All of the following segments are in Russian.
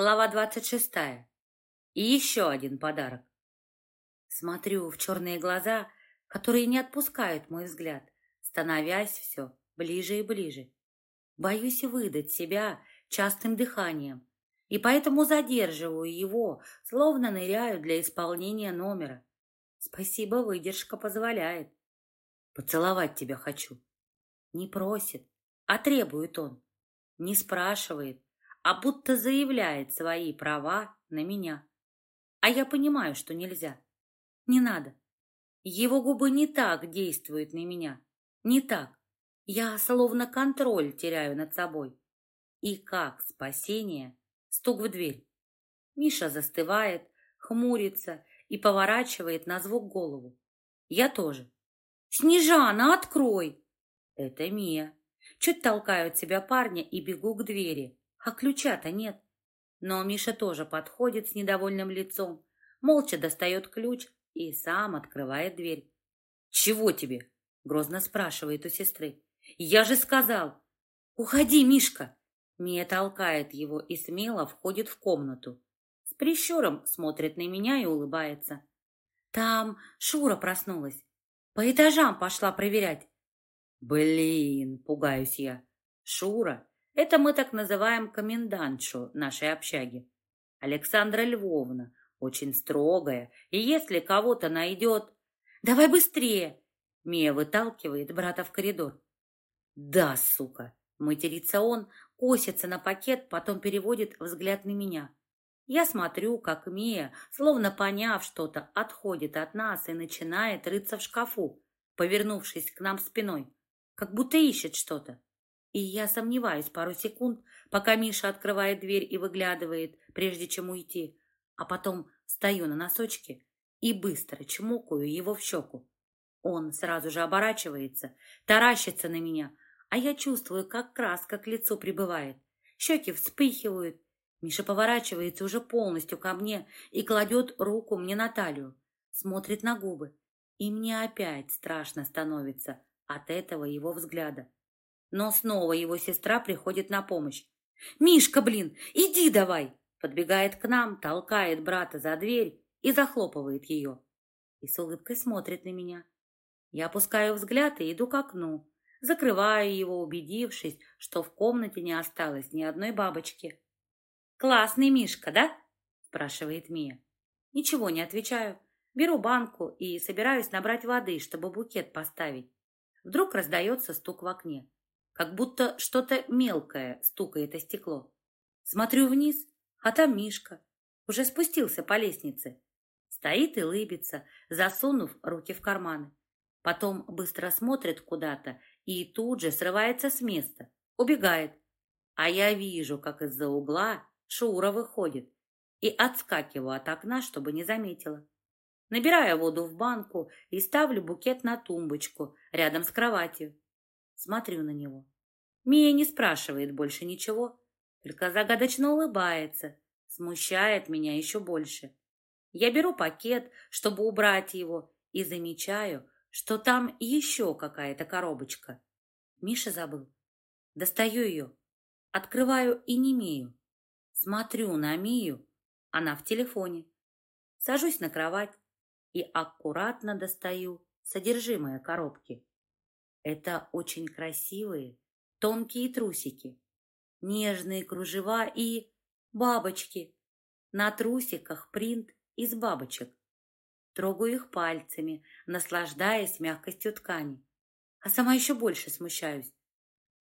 Глава двадцать шестая. И еще один подарок. Смотрю в черные глаза, которые не отпускают мой взгляд, становясь все ближе и ближе. Боюсь выдать себя частым дыханием, и поэтому задерживаю его, словно ныряю для исполнения номера. Спасибо, выдержка позволяет. Поцеловать тебя хочу. Не просит, а требует он. Не спрашивает, а будто заявляет свои права на меня. А я понимаю, что нельзя. Не надо. Его губы не так действуют на меня. Не так. Я словно контроль теряю над собой. И как спасение? Стук в дверь. Миша застывает, хмурится и поворачивает на звук голову. Я тоже. «Снежана, открой!» Это Мия. Чуть толкают себя парня и бегу к двери а ключа-то нет. Но Миша тоже подходит с недовольным лицом, молча достает ключ и сам открывает дверь. «Чего тебе?» — грозно спрашивает у сестры. «Я же сказал!» «Уходи, Мишка!» Мия толкает его и смело входит в комнату. С прищуром смотрит на меня и улыбается. «Там Шура проснулась. По этажам пошла проверять». «Блин!» — пугаюсь я. «Шура это мы так называем комендантшу нашей общаги. Александра Львовна, очень строгая, и если кого-то найдет... Давай быстрее! Мия выталкивает брата в коридор. Да, сука! Матерится он, косится на пакет, потом переводит взгляд на меня. Я смотрю, как Мия, словно поняв что-то, отходит от нас и начинает рыться в шкафу, повернувшись к нам спиной, как будто ищет что-то. И я сомневаюсь пару секунд, пока Миша открывает дверь и выглядывает, прежде чем уйти, а потом стою на носочке и быстро чмокаю его в щеку. Он сразу же оборачивается, таращится на меня, а я чувствую, как краска к лицу прибывает. Щеки вспыхивают. Миша поворачивается уже полностью ко мне и кладет руку мне на талию, смотрит на губы. И мне опять страшно становится от этого его взгляда. Но снова его сестра приходит на помощь. «Мишка, блин, иди давай!» Подбегает к нам, толкает брата за дверь и захлопывает ее. И с улыбкой смотрит на меня. Я опускаю взгляд и иду к окну. Закрываю его, убедившись, что в комнате не осталось ни одной бабочки. «Классный Мишка, да?» спрашивает Мия. Ничего не отвечаю. Беру банку и собираюсь набрать воды, чтобы букет поставить. Вдруг раздается стук в окне как будто что-то мелкое стукает о стекло. Смотрю вниз, а там Мишка. Уже спустился по лестнице. Стоит и лыбится, засунув руки в карманы. Потом быстро смотрит куда-то и тут же срывается с места. Убегает. А я вижу, как из-за угла Шура выходит и отскакиваю от окна, чтобы не заметила. Набираю воду в банку и ставлю букет на тумбочку рядом с кроватью. Смотрю на него. Мия не спрашивает больше ничего, только загадочно улыбается, смущает меня еще больше. Я беру пакет, чтобы убрать его, и замечаю, что там еще какая-то коробочка. Миша забыл. Достаю ее, открываю и не немею. Смотрю на Мию, она в телефоне. Сажусь на кровать и аккуратно достаю содержимое коробки. Это очень красивые, тонкие трусики, нежные кружева и бабочки. На трусиках принт из бабочек. Трогаю их пальцами, наслаждаясь мягкостью ткани. А сама еще больше смущаюсь.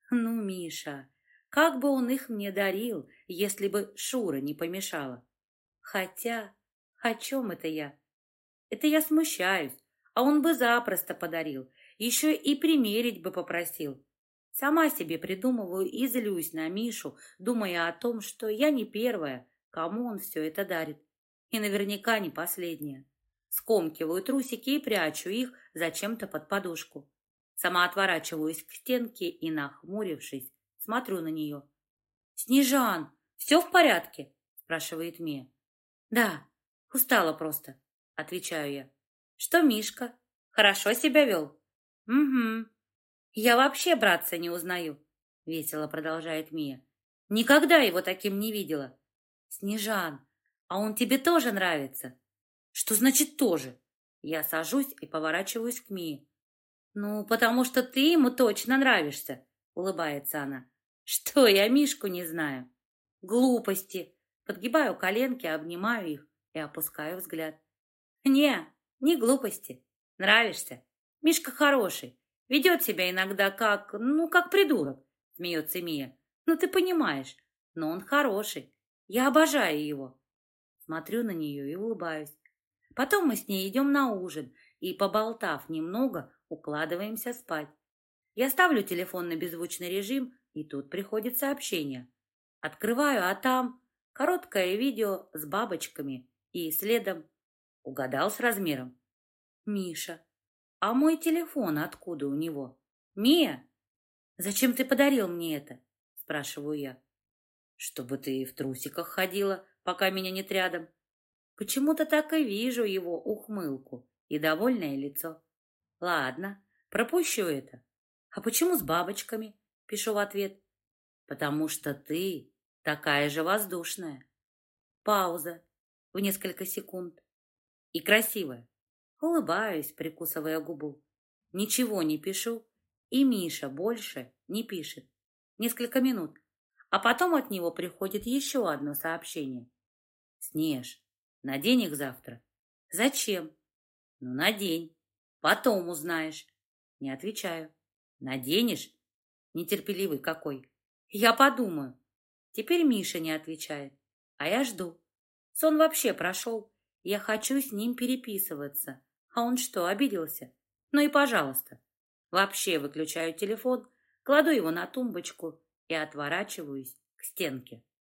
Ну, Миша, как бы он их мне дарил, если бы Шура не помешала. Хотя, о чем это я? Это я смущаюсь, а он бы запросто подарил, еще и примерить бы попросил. Сама себе придумываю и злюсь на Мишу, думая о том, что я не первая, кому он все это дарит. И наверняка не последняя. Скомкиваю трусики и прячу их зачем-то под подушку. Сама отворачиваюсь к стенке и, нахмурившись, смотрю на нее. «Снежан, все в порядке?» – спрашивает Мия. «Да, устала просто», – отвечаю я. «Что Мишка? Хорошо себя вел?» «Угу. Я вообще братца не узнаю», — весело продолжает Мия. «Никогда его таким не видела. Снежан, а он тебе тоже нравится? Что значит тоже? Я сажусь и поворачиваюсь к Мии. Ну, потому что ты ему точно нравишься, улыбается она. Что, я Мишку не знаю. Глупости. Подгибаю коленки, обнимаю их и опускаю взгляд. Не, не глупости. Нравишься. Мишка хороший. Ведет себя иногда как, ну, как придурок, смеется Мия. Ну, ты понимаешь, но он хороший. Я обожаю его. Смотрю на нее и улыбаюсь. Потом мы с ней идем на ужин и, поболтав немного, укладываемся спать. Я ставлю телефон на беззвучный режим, и тут приходит сообщение. Открываю, а там короткое видео с бабочками и следом угадал с размером. Миша, а мой телефон откуда у него? Мия, зачем ты подарил мне это? Спрашиваю я. Чтобы ты в трусиках ходила, пока меня нет рядом. Почему-то так и вижу его ухмылку и довольное лицо. Ладно, пропущу это. А почему с бабочками? Пишу в ответ. Потому что ты такая же воздушная. Пауза в несколько секунд. И красивая. Улыбаюсь, прикусывая губу. Ничего не пишу, и Миша больше не пишет. Несколько минут. А потом от него приходит еще одно сообщение. Снеж, Надень их завтра. Зачем? Ну, надень. Потом узнаешь. Не отвечаю. Наденешь? Нетерпеливый какой. Я подумаю. Теперь Миша не отвечает. А я жду. Сон вообще прошел. Я хочу с ним переписываться. А он что, обиделся? Ну и пожалуйста. Вообще выключаю телефон, кладу его на тумбочку и отворачиваюсь к стенке.